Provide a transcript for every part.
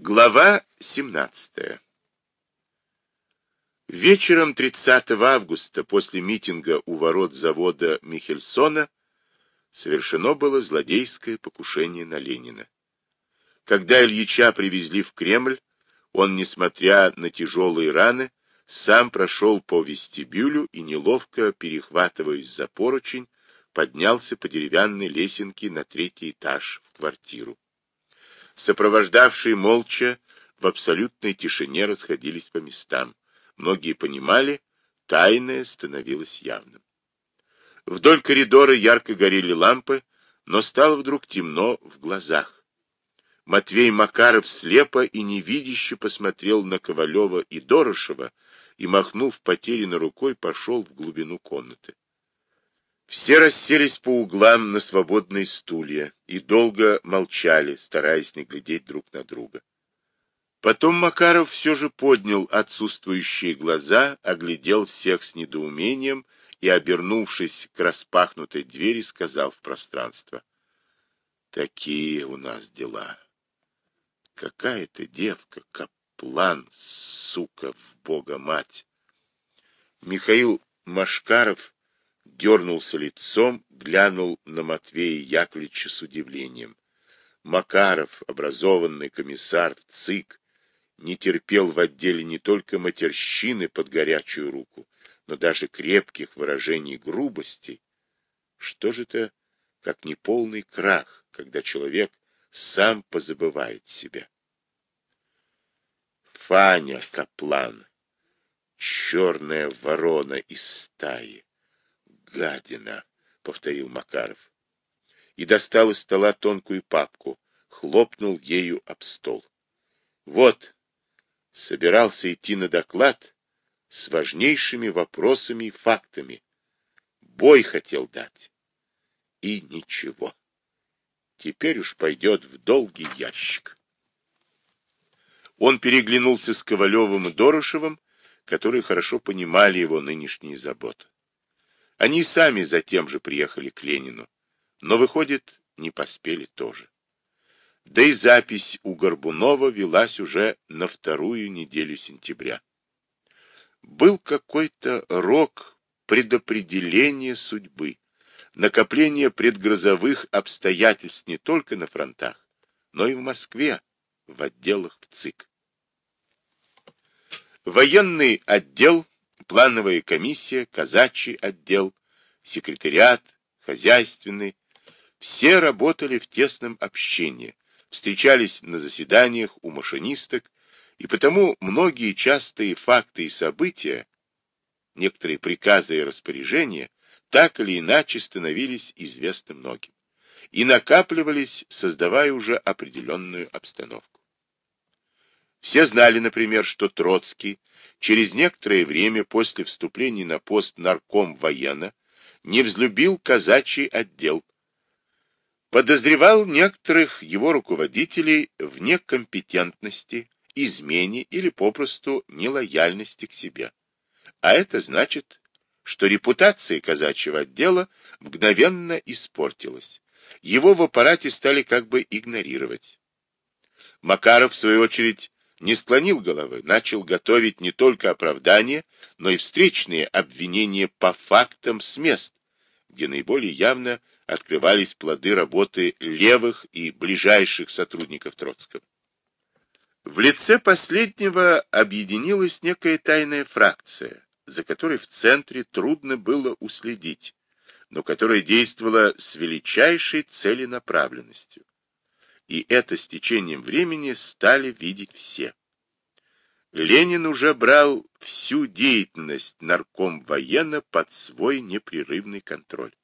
Глава 17 Вечером 30 августа, после митинга у ворот завода Михельсона, совершено было злодейское покушение на Ленина. Когда Ильича привезли в Кремль, он, несмотря на тяжелые раны, сам прошел по вестибюлю и, неловко перехватываясь за поручень, поднялся по деревянной лесенке на третий этаж в квартиру. Сопровождавшие молча в абсолютной тишине расходились по местам. Многие понимали, тайное становилось явным. Вдоль коридора ярко горели лампы, но стало вдруг темно в глазах. Матвей Макаров слепо и невидяще посмотрел на Ковалева и Дорошева и, махнув потерянной рукой, пошел в глубину комнаты. Все расселись по углам на свободные стулья и долго молчали, стараясь не глядеть друг на друга. Потом Макаров все же поднял отсутствующие глаза, оглядел всех с недоумением и, обернувшись к распахнутой двери, сказал в пространство. «Такие у нас дела. Какая-то девка, каплан, сука, в бога мать!» Михаил Машкаров дернулся лицом, глянул на Матвея Яковлевича с удивлением. Макаров, образованный комиссар в ЦИК, не терпел в отделе не только матерщины под горячую руку, но даже крепких выражений грубости. Что же это, как неполный крах, когда человек сам позабывает себя? Фаня Каплан, черная ворона из стаи, гадина, — повторил Макаров. И достал из стола тонкую папку, хлопнул ею об стол. Вот, собирался идти на доклад с важнейшими вопросами и фактами. Бой хотел дать. И ничего. Теперь уж пойдет в долгий ящик. Он переглянулся с Ковалевым и Дорошевым, которые хорошо понимали его нынешние заботы. Они сами затем же приехали к Ленину, но, выходит, не поспели тоже. Да и запись у Горбунова велась уже на вторую неделю сентября. Был какой-то рок предопределения судьбы, накопление предгрозовых обстоятельств не только на фронтах, но и в Москве, в отделах в ЦИК. Военный отдел плановая комиссия, казачий отдел, секретариат, хозяйственный. Все работали в тесном общении, встречались на заседаниях у машинисток, и потому многие частые факты и события, некоторые приказы и распоряжения, так или иначе становились известны многим и накапливались, создавая уже определенную обстановку. Все знали, например, что Троцкий через некоторое время после вступления на пост нарком военно не взлюбил казачий отдел. Подозревал некоторых его руководителей в некомпетентности, измене или попросту нелояльности к себе. А это значит, что репутация казачьего отдела мгновенно испортилась. Его в аппарате стали как бы игнорировать. Макаров, в свою очередь, не склонил головы, начал готовить не только оправдания, но и встречные обвинения по фактам с мест, где наиболее явно открывались плоды работы левых и ближайших сотрудников Троцкого. В лице последнего объединилась некая тайная фракция, за которой в центре трудно было уследить, но которая действовала с величайшей целенаправленностью и это с течением времени стали видеть все. Ленин уже брал всю деятельность нарком военно под свой непрерывный контроль.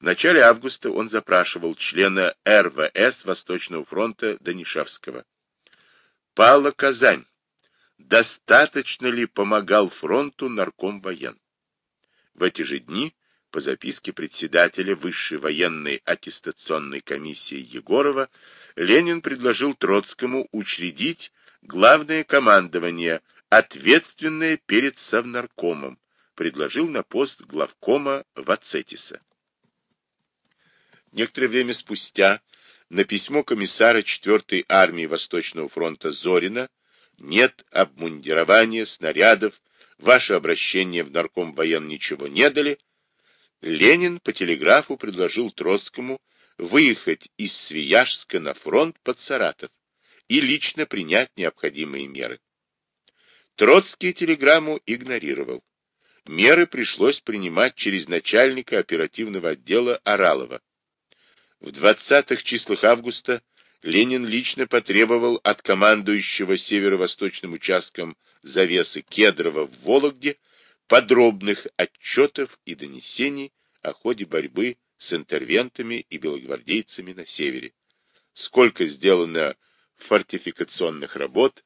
В начале августа он запрашивал члена РВС Восточного фронта Данишевского. Пала Казань. Достаточно ли помогал фронту нарком воен? В эти же дни по записке председателя Высшей военной аттестационной комиссии Егорова, Ленин предложил Троцкому учредить главное командование, ответственное перед Совнаркомом, предложил на пост главкома Вацетиса. Некоторое время спустя на письмо комиссара 4-й армии Восточного фронта Зорина нет обмундирования, снарядов, ваше обращение в нарком воен ничего не дали, Ленин по телеграфу предложил Троцкому выехать из Свияжска на фронт под Саратов и лично принять необходимые меры. Троцкий телеграмму игнорировал. Меры пришлось принимать через начальника оперативного отдела Оралова. В 20-х числах августа Ленин лично потребовал от командующего северо-восточным участком завесы Кедрова в Вологде подробных отчетов и донесений о ходе борьбы с интервентами и белогвардейцами на севере. Сколько сделано фортификационных работ,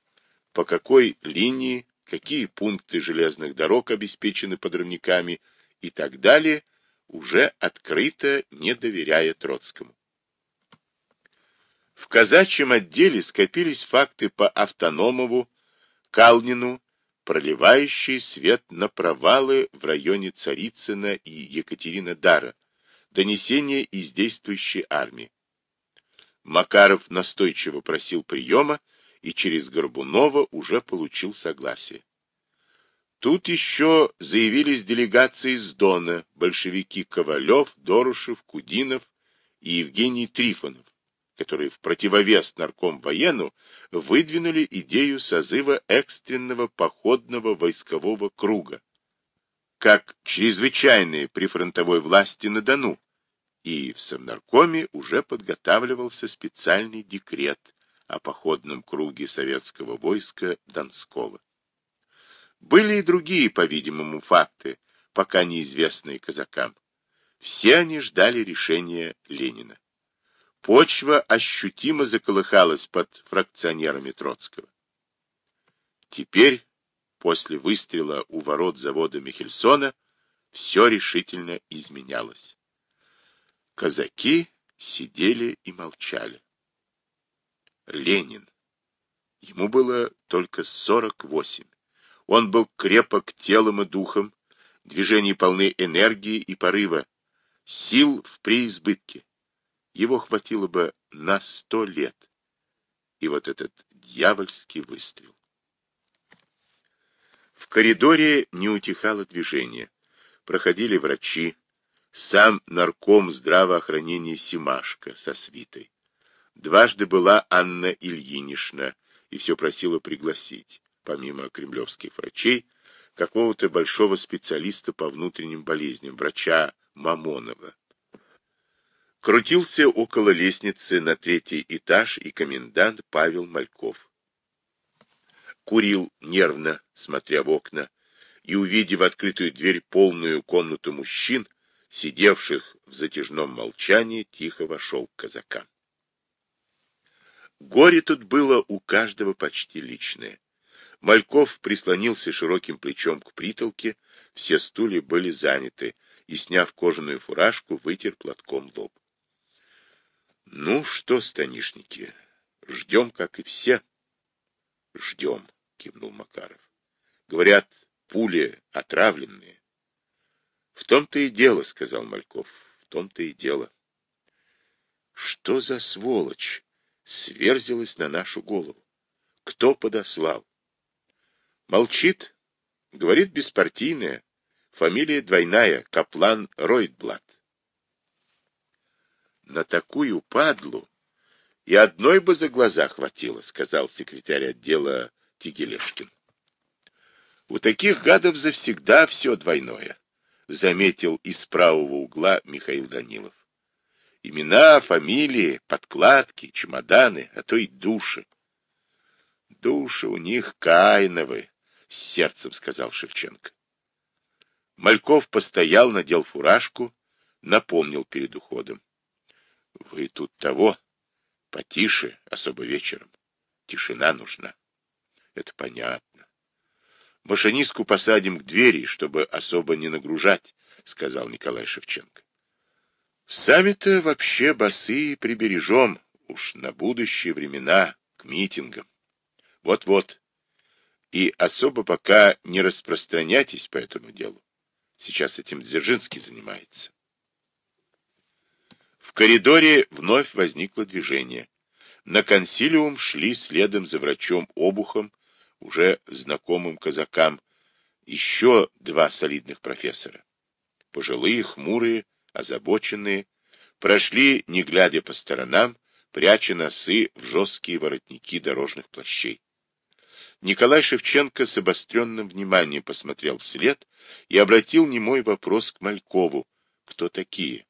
по какой линии, какие пункты железных дорог обеспечены подрывниками и так далее, уже открыто не доверяя Троцкому. В казачьем отделе скопились факты по Автономову, Калнину, проливающие свет на провалы в районе Царицына и Екатеринодара, донесения из действующей армии. Макаров настойчиво просил приема и через Горбунова уже получил согласие. Тут еще заявились делегации из Дона, большевики Ковалев, Дорушев, Кудинов и Евгений Трифонов, которые в противовес нарком воену выдвинули идею созыва экстренного походного войскового круга, как чрезвычайные при фронтовой власти на Дону, и в Совнаркоме уже подготавливался специальный декрет о походном круге советского войска Донского. Были и другие, по-видимому, факты, пока неизвестные казакам. Все они ждали решения Ленина. Почва ощутимо заколыхалась под фракционерами Троцкого. Теперь, после выстрела у ворот завода Михельсона, все решительно изменялось. Казаки сидели и молчали. Ленин. Ему было только сорок восемь. Он был крепок телом и духом, движения полны энергии и порыва, сил в преизбытке. Его хватило бы на сто лет. И вот этот дьявольский выстрел. В коридоре не утихало движение. Проходили врачи, сам нарком здравоохранения Симашко со свитой. Дважды была Анна Ильинична и все просила пригласить помимо кремлевских врачей, какого-то большого специалиста по внутренним болезням, врача Мамонова. Крутился около лестницы на третий этаж и комендант Павел Мальков. Курил нервно, смотря в окна, и, увидев открытую дверь полную комнату мужчин, сидевших в затяжном молчании, тихо вошел к казакам. Горе тут было у каждого почти личное. Мальков прислонился широким плечом к притолке, все стулья были заняты, и, сняв кожаную фуражку, вытер платком лоб. — Ну что, станишники, ждем, как и все. — Ждем, — кивнул Макаров. — Говорят, пули отравленные. — В том-то и дело, — сказал Мальков, — в том-то и дело. — Что за сволочь сверзилась на нашу голову? Кто подослал? Молчит. Говорит беспартийная. Фамилия двойная. Каплан Ройтблат. На такую падлу и одной бы за глаза хватило, сказал секретарь отдела Тигелешкин. У таких гадов завсегда все двойное, заметил из правого угла Михаил Данилов. Имена, фамилии, подкладки, чемоданы, а то и души. Души у них каиновы, — с сердцем сказал Шевченко. Мальков постоял, надел фуражку, напомнил перед уходом. — Вы тут того, потише, особо вечером. Тишина нужна. Это понятно. Машинистку посадим к двери, чтобы особо не нагружать, — сказал Николай Шевченко. Сами-то вообще басы прибережем, уж на будущие времена, к митингам. Вот-вот, и особо пока не распространяйтесь по этому делу. Сейчас этим Дзержинский занимается. В коридоре вновь возникло движение. На консилиум шли следом за врачом Обухом, уже знакомым казакам, еще два солидных профессора. Пожилые, хмурые, озабоченные, прошли, не глядя по сторонам, пряча носы в жесткие воротники дорожных плащей. Николай Шевченко с обостренным вниманием посмотрел вслед и обратил немой вопрос к Малькову. Кто такие?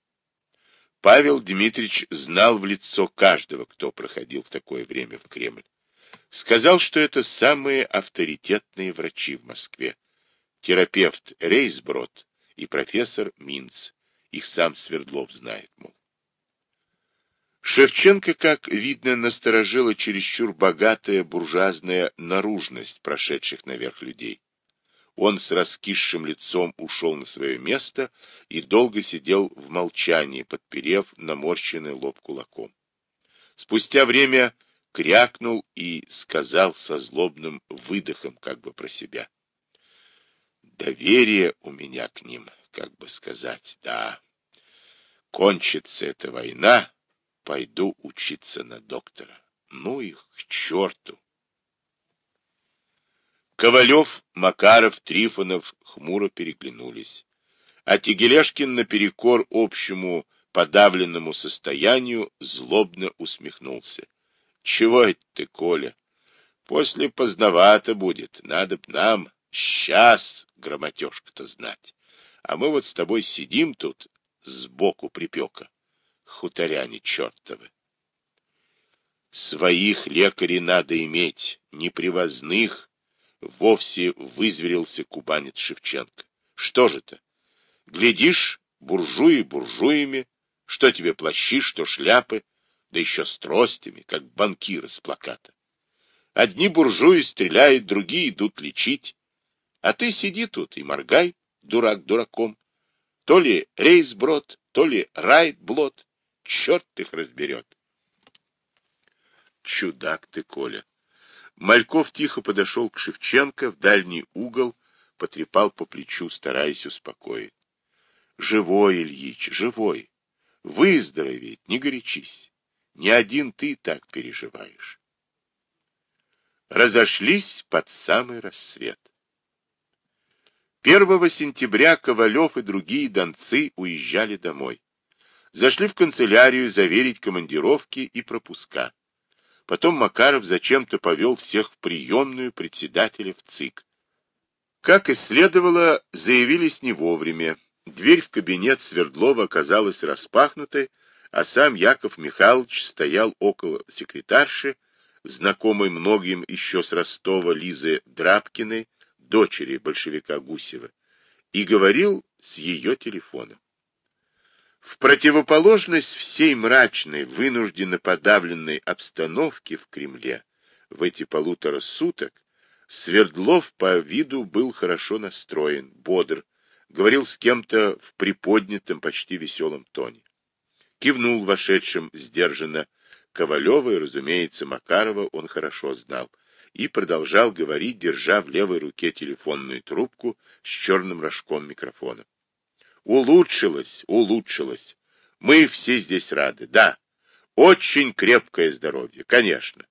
Павел Дмитриевич знал в лицо каждого, кто проходил в такое время в Кремль. Сказал, что это самые авторитетные врачи в Москве. Терапевт Рейсброд и профессор Минц. Их сам Свердлов знает, мол. Шевченко, как видно, насторожила чересчур богатая буржуазная наружность прошедших наверх людей. Он с раскисшим лицом ушел на свое место и долго сидел в молчании, подперев наморщенный лоб кулаком. Спустя время крякнул и сказал со злобным выдохом, как бы про себя. Доверие у меня к ним, как бы сказать, да. Кончится эта война, пойду учиться на доктора. Ну их к черту. Ковалев, Макаров, Трифонов хмуро переглянулись. А Тегелешкин наперекор общему подавленному состоянию злобно усмехнулся. — Чего это ты, Коля? После поздновато будет. Надо б нам сейчас грамотежка-то знать. А мы вот с тобой сидим тут сбоку припека хуторяне чертовы. Своих лекарей надо иметь, не привозных, вовсе вызверился кубанец Шевченко. Что же это? Глядишь, буржуи буржуями, что тебе плащи, что шляпы, да еще с тростями, как банкиры с плаката. Одни буржуи стреляют, другие идут лечить, а ты сиди тут и моргай, дурак дураком. То ли рейсброд, то ли райтблот, Черт их разберет. Чудак ты, Коля. Мальков тихо подошел к Шевченко в дальний угол, потрепал по плечу, стараясь успокоить. Живой, Ильич, живой. Выздороветь, не горячись. Не один ты так переживаешь. Разошлись под самый рассвет. 1 сентября Ковалев и другие донцы уезжали домой. Зашли в канцелярию заверить командировки и пропуска. Потом Макаров зачем-то повел всех в приемную председателя в ЦИК. Как и следовало, заявились не вовремя. Дверь в кабинет Свердлова оказалась распахнутой, а сам Яков Михайлович стоял около секретарши, знакомой многим еще с Ростова Лизы Драбкиной, дочери большевика Гусева, и говорил с ее телефоном. В противоположность всей мрачной, вынужденно подавленной обстановке в Кремле в эти полутора суток Свердлов по виду был хорошо настроен, бодр, говорил с кем-то в приподнятом, почти веселом тоне. Кивнул вошедшим сдержанно. Ковалева и, разумеется, Макарова он хорошо знал и продолжал говорить, держа в левой руке телефонную трубку с черным рожком микрофона. Улучшилось, улучшилось. Мы все здесь рады, да. Очень крепкое здоровье, конечно.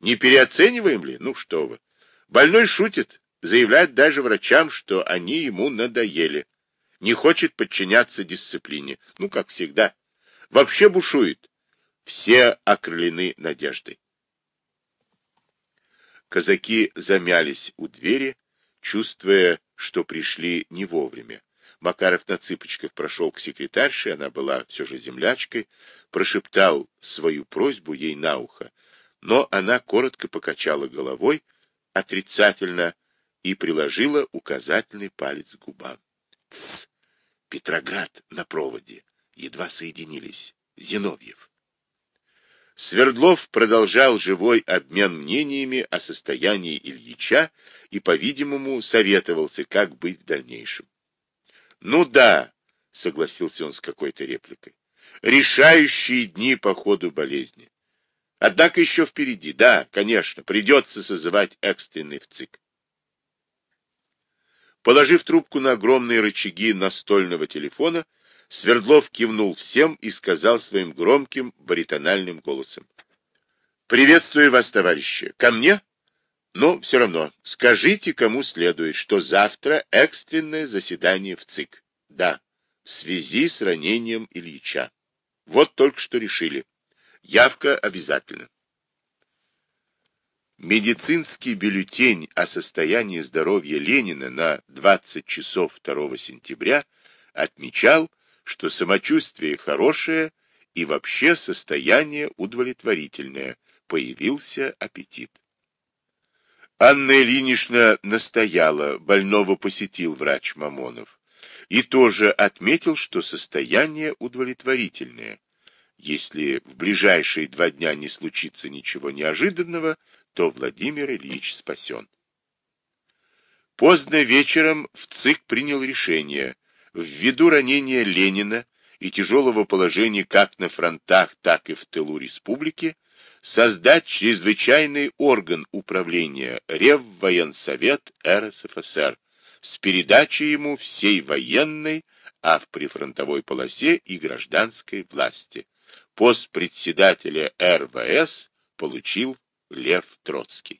Не переоцениваем ли? Ну что вы. Больной шутит, заявляет даже врачам, что они ему надоели. Не хочет подчиняться дисциплине. Ну, как всегда. Вообще бушует. Все окрылены надеждой. Казаки замялись у двери, чувствуя, что пришли не вовремя. Макаров на цыпочках прошел к секретарше, она была все же землячкой, прошептал свою просьбу ей на ухо, но она коротко покачала головой отрицательно и приложила указательный палец к губам. Тсс! Петроград на проводе. Едва соединились. Зиновьев. Свердлов продолжал живой обмен мнениями о состоянии Ильича и, по-видимому, советовался, как быть в дальнейшем. Ну да, согласился он с какой-то репликой. Решающие дни по ходу болезни. Однако еще впереди, да, конечно, придется созывать экстренный ВЦИК. Положив трубку на огромные рычаги настольного телефона, Свердлов кивнул всем и сказал своим громким баритональным голосом. «Приветствую вас, товарищи. Ко мне? Но все равно, скажите, кому следует, что завтра экстренное заседание в ЦИК. Да, в связи с ранением Ильича. Вот только что решили. Явка обязательно. Медицинский бюллетень о состоянии здоровья Ленина на 20 часов 2 сентября отмечал, что самочувствие хорошее и вообще состояние удовлетворительное, появился аппетит. Анна Ильинична настояла, больного посетил врач Мамонов, и тоже отметил, что состояние удовлетворительное. Если в ближайшие два дня не случится ничего неожиданного, то Владимир Ильич спасен. Поздно вечером в ЦИК принял решение, ввиду ранения Ленина и тяжелого положения как на фронтах, так и в тылу республики, создать чрезвычайный орган управления Реввоенсовет РСФСР с передачей ему всей военной, а в прифронтовой полосе и гражданской власти. Пост председателя РВС получил Лев Троцкий.